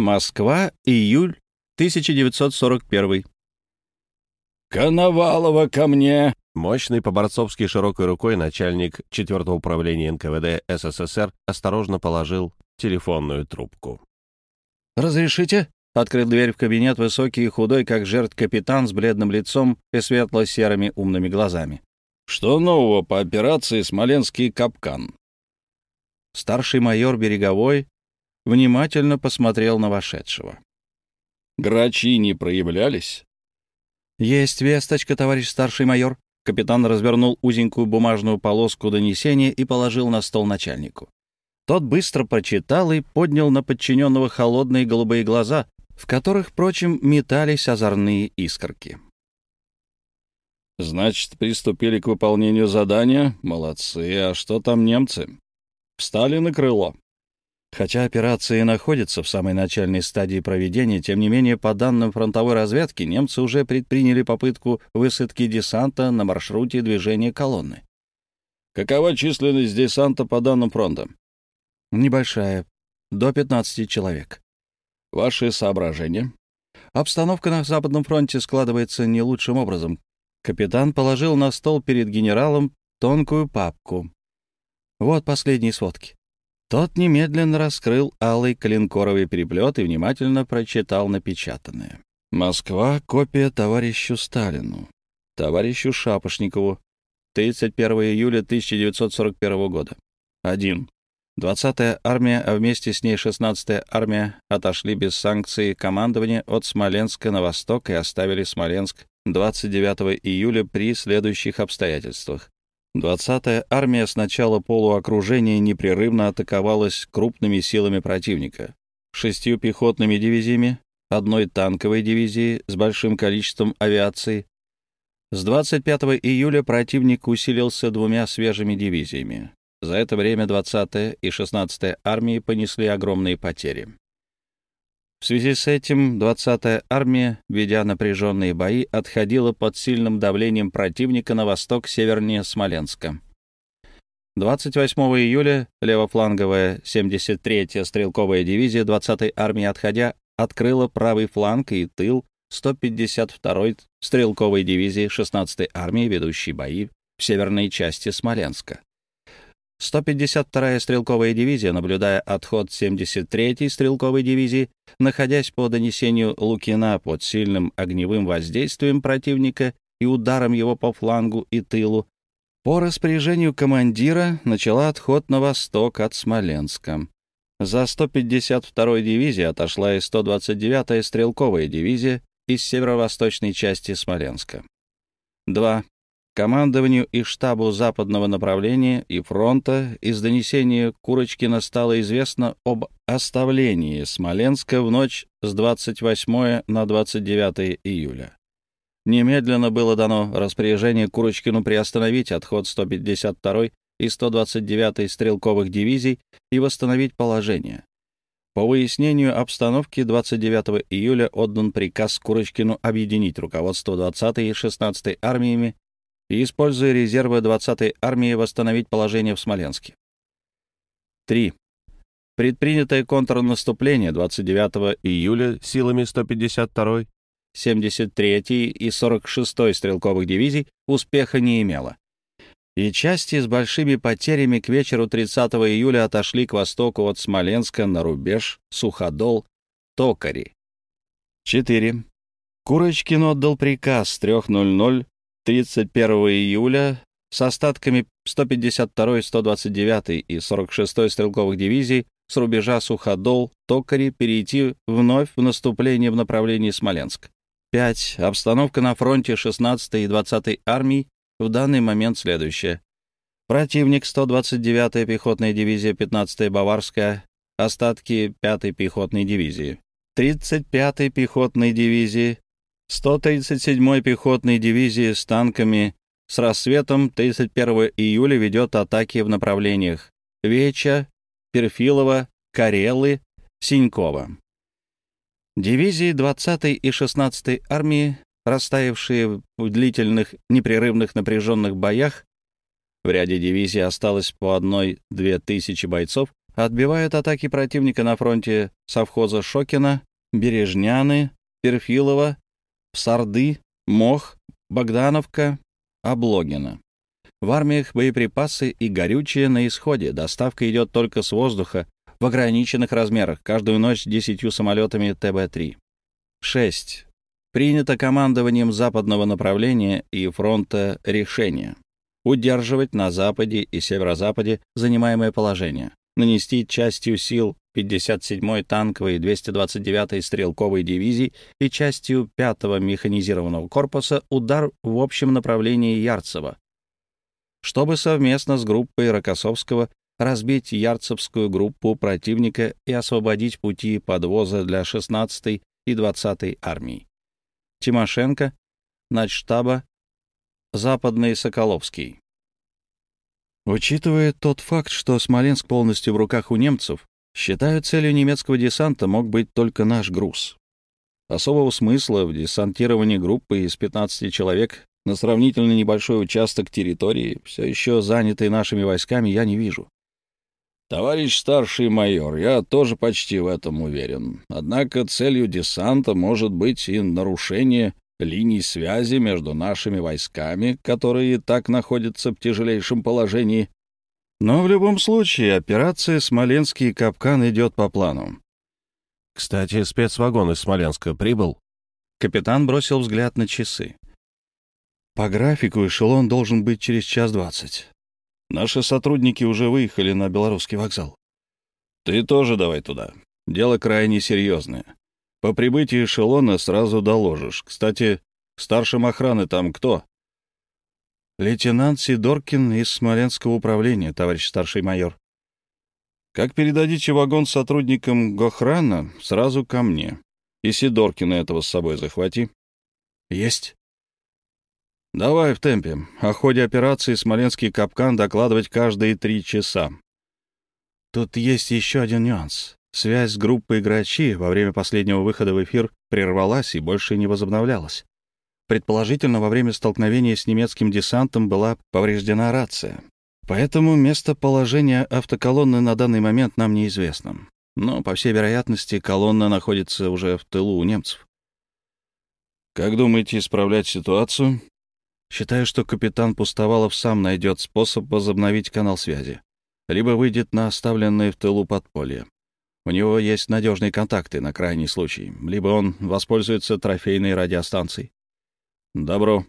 Москва, июль 1941. «Коновалова ко мне!» Мощный по-борцовски широкой рукой начальник 4 управления НКВД СССР осторожно положил телефонную трубку. «Разрешите?» — открыл дверь в кабинет высокий и худой, как жертв капитан с бледным лицом и светло-серыми умными глазами. «Что нового по операции «Смоленский капкан»?» Старший майор Береговой внимательно посмотрел на вошедшего. «Грачи не проявлялись?» «Есть весточка, товарищ старший майор». Капитан развернул узенькую бумажную полоску донесения и положил на стол начальнику. Тот быстро прочитал и поднял на подчиненного холодные голубые глаза, в которых, впрочем, метались озорные искорки. «Значит, приступили к выполнению задания? Молодцы. А что там немцы? Встали на крыло?» Хотя операция находится в самой начальной стадии проведения, тем не менее, по данным фронтовой разведки, немцы уже предприняли попытку высадки десанта на маршруте движения колонны. Какова численность десанта по данным фронта? Небольшая, до 15 человек. Ваши соображения? Обстановка на Западном фронте складывается не лучшим образом. Капитан положил на стол перед генералом тонкую папку. Вот последние сводки. Тот немедленно раскрыл алый коленкоровый переплет и внимательно прочитал напечатанное. «Москва. Копия товарищу Сталину. Товарищу Шапошникову. 31 июля 1941 года. 1. 20-я армия, а вместе с ней 16-я армия отошли без санкций командования от Смоленска на восток и оставили Смоленск 29 июля при следующих обстоятельствах. 20-я армия с начала полуокружения непрерывно атаковалась крупными силами противника. Шестью пехотными дивизиями, одной танковой дивизией с большим количеством авиации. С 25 июля противник усилился двумя свежими дивизиями. За это время 20-я и 16-я армии понесли огромные потери. В связи с этим 20-я армия, ведя напряженные бои, отходила под сильным давлением противника на восток севернее Смоленска. 28 июля левофланговая 73-я стрелковая дивизия 20-й армии, отходя, открыла правый фланг и тыл 152-й стрелковой дивизии 16-й армии, ведущей бои в северной части Смоленска. 152-я стрелковая дивизия, наблюдая отход 73-й стрелковой дивизии, находясь по донесению Лукина под сильным огневым воздействием противника и ударом его по флангу и тылу, по распоряжению командира начала отход на восток от Смоленска. За 152-й дивизией отошла и 129-я стрелковая дивизия из северо-восточной части Смоленска. 2 командованию и штабу западного направления и фронта из донесения Курочкина стало известно об оставлении Смоленска в ночь с 28 на 29 июля. Немедленно было дано распоряжение Курочкину приостановить отход 152 и 129 стрелковых дивизий и восстановить положение. По выяснению обстановки 29 июля отдан приказ Курочкину объединить руководство 20 и 16 армиями и, используя резервы 20-й армии, восстановить положение в Смоленске. 3. Предпринятое контрнаступление 29 июля силами 152-й, 73-й и 46-й стрелковых дивизий успеха не имело. И части с большими потерями к вечеру 30 июля отошли к востоку от Смоленска на рубеж Суходол, Токари. 4. Курочкин отдал приказ с 3.00 31 июля с остатками 152-й, 129-й и 46-й стрелковых дивизий с рубежа Суходол, Токари перейти вновь в наступление в направлении Смоленск. 5. Обстановка на фронте 16-й и 20-й армий в данный момент следующая. Противник 129-я пехотная дивизия, 15-я Баварская, остатки 5-й пехотной дивизии. 35-й пехотной дивизии, 137-й пехотной дивизии с танками с рассветом 31 июля ведет атаки в направлениях Веча, Перфилова, Карелы, Синькова. Дивизии 20-й и 16-й армии, растаявшие в длительных, непрерывных напряженных боях, в ряде дивизий осталось по одной-две тысячи бойцов, Отбивают атаки противника на фронте совхоза Шокина, Бережняны, Перфилова, Псарды, Мох, Богдановка, Облогина. В армиях боеприпасы и горючее на исходе. Доставка идет только с воздуха в ограниченных размерах, каждую ночь десятью самолетами ТБ-3. 6. Принято командованием западного направления и фронта решение удерживать на западе и северо-западе занимаемое положение, нанести частью сил 57-й танковой 229-й стрелковой дивизии и частью 5-го механизированного корпуса удар в общем направлении Ярцево, чтобы совместно с группой Рокоссовского разбить Ярцевскую группу противника и освободить пути подвоза для 16-й и 20-й армий. Тимошенко, начштаба, Западный Соколовский. Учитывая тот факт, что Смоленск полностью в руках у немцев, считаю, целью немецкого десанта мог быть только наш груз. Особого смысла в десантировании группы из 15 человек на сравнительно небольшой участок территории, все еще занятый нашими войсками, я не вижу. Товарищ старший майор, я тоже почти в этом уверен. Однако целью десанта может быть и нарушение линий связи между нашими войсками, которые и так находятся в тяжелейшем положении. Но в любом случае операция «Смоленский капкан» идет по плану. Кстати, спецвагон из Смоленска прибыл? Капитан бросил взгляд на часы. По графику эшелон должен быть через час двадцать. Наши сотрудники уже выехали на белорусский вокзал. Ты тоже давай туда. Дело крайне серьезное. По прибытии эшелона сразу доложишь. Кстати, старшим охраны там кто? Лейтенант Сидоркин из Смоленского управления, товарищ старший майор. Как передадите вагон сотрудникам Гохрана, сразу ко мне. И Сидоркина этого с собой захвати. Есть. Давай в темпе. О ходе операции «Смоленский капкан» докладывать каждые три часа. Тут есть еще один нюанс. Связь с группой «Грачи» во время последнего выхода в эфир прервалась и больше не возобновлялась. Предположительно, во время столкновения с немецким десантом была повреждена рация. Поэтому местоположение автоколонны на данный момент нам неизвестно. Но, по всей вероятности, колонна находится уже в тылу у немцев. Как думаете исправлять ситуацию? Считаю, что капитан Пустовалов сам найдет способ возобновить канал связи. Либо выйдет на оставленное в тылу подполье. У него есть надежные контакты на крайний случай. Либо он воспользуется трофейной радиостанцией. Добро.